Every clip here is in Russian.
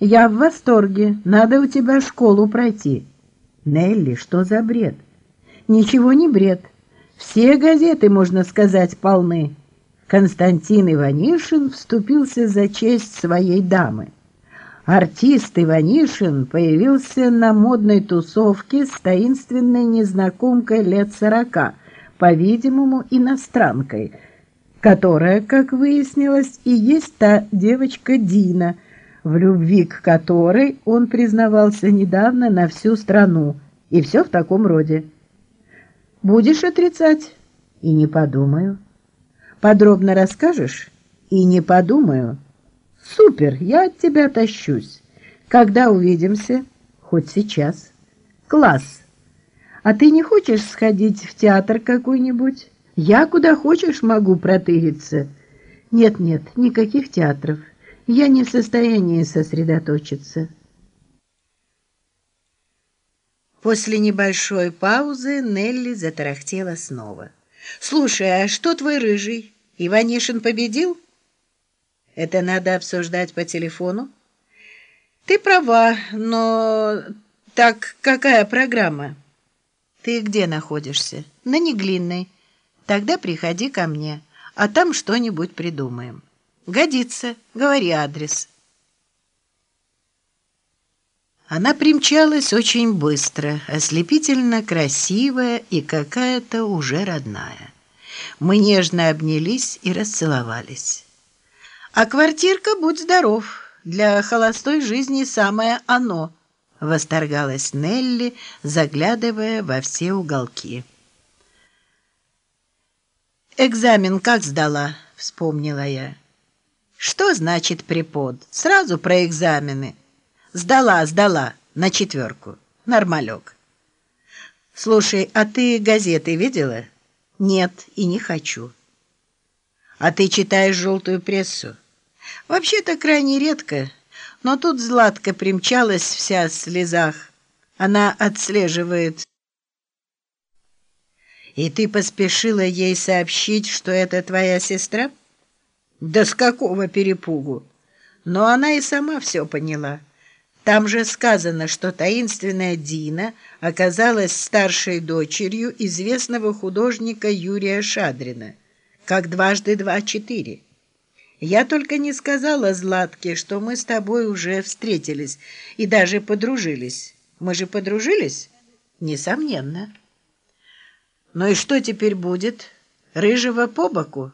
Я в восторге. Надо у тебя школу пройти. Нелли, что за бред? Ничего не бред. Все газеты, можно сказать, полны. Константин Иванишин вступился за честь своей дамы. Артист Иванишин появился на модной тусовке с таинственной незнакомкой лет сорока, по-видимому, иностранкой, которая, как выяснилось, и есть та девочка Дина – в любви к которой он признавался недавно на всю страну, и все в таком роде. Будешь отрицать? И не подумаю. Подробно расскажешь? И не подумаю. Супер, я от тебя тащусь. Когда увидимся? Хоть сейчас. Класс. А ты не хочешь сходить в театр какой-нибудь? Я куда хочешь могу протыриться. Нет-нет, никаких театров. Я не в состоянии сосредоточиться. После небольшой паузы Нелли затарахтела снова. «Слушай, а что твой рыжий? Иванишин победил?» «Это надо обсуждать по телефону?» «Ты права, но... Так какая программа?» «Ты где находишься?» «На Неглинной. Тогда приходи ко мне, а там что-нибудь придумаем». «Годится. Говори адрес». Она примчалась очень быстро, ослепительно красивая и какая-то уже родная. Мы нежно обнялись и расцеловались. «А квартирка, будь здоров, для холостой жизни самое оно», — восторгалась Нелли, заглядывая во все уголки. «Экзамен как сдала?» — вспомнила я. Что значит препод? Сразу про экзамены. Сдала, сдала, на четверку. Нормалек. Слушай, а ты газеты видела? Нет, и не хочу. А ты читаешь желтую прессу? Вообще-то крайне редко, но тут Златка примчалась вся в слезах. Она отслеживает. И ты поспешила ей сообщить, что это твоя сестра? Да с какого перепугу? Но она и сама все поняла. Там же сказано, что таинственная Дина оказалась старшей дочерью известного художника Юрия Шадрина, как дважды два четыре. Я только не сказала Златке, что мы с тобой уже встретились и даже подружились. Мы же подружились? Несомненно. Ну и что теперь будет? Рыжего по боку?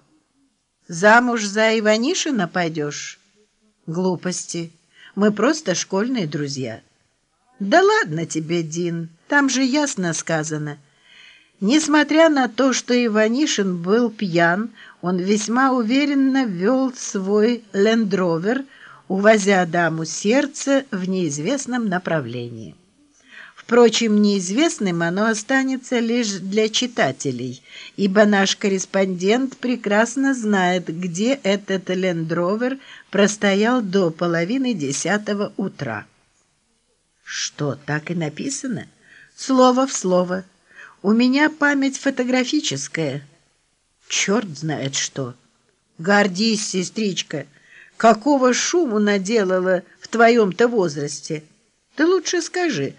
Замуж за Иванишина пойдешь? Глупости. Мы просто школьные друзья. Да ладно тебе, Дин, там же ясно сказано. Несмотря на то, что Иванишин был пьян, он весьма уверенно вел свой лендровер, увозя даму сердца в неизвестном направлении. Впрочем, неизвестным оно останется лишь для читателей, ибо наш корреспондент прекрасно знает, где этот лендровер простоял до половины десятого утра. Что, так и написано? Слово в слово. У меня память фотографическая. Черт знает что. Гордись, сестричка, какого шуму наделала в твоем-то возрасте. Ты лучше скажи,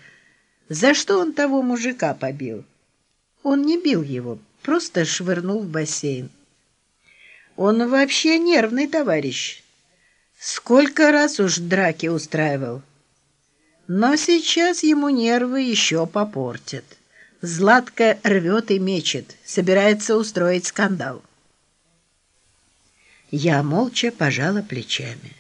за что он того мужика побил? Он не бил его, просто швырнул в бассейн. Он вообще нервный товарищ. Сколько раз уж драки устраивал. Но сейчас ему нервы еще попортят. Златка рвет и мечет, собирается устроить скандал. Я молча пожала плечами.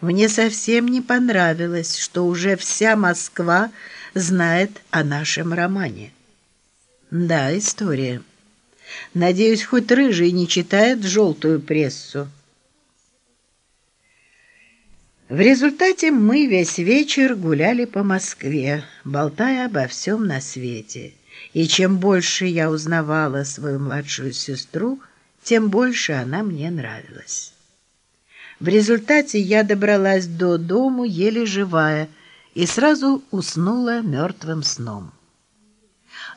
Мне совсем не понравилось, что уже вся Москва знает о нашем романе. Да, история. Надеюсь, хоть рыжий не читает желтую прессу. В результате мы весь вечер гуляли по Москве, болтая обо всем на свете. И чем больше я узнавала свою младшую сестру, тем больше она мне нравилась. В результате я добралась до дому еле живая, и сразу уснула мертвым сном.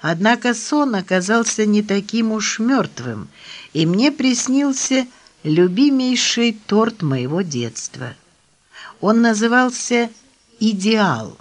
Однако сон оказался не таким уж мертвым, и мне приснился любимейший торт моего детства. Он назывался «Идеал».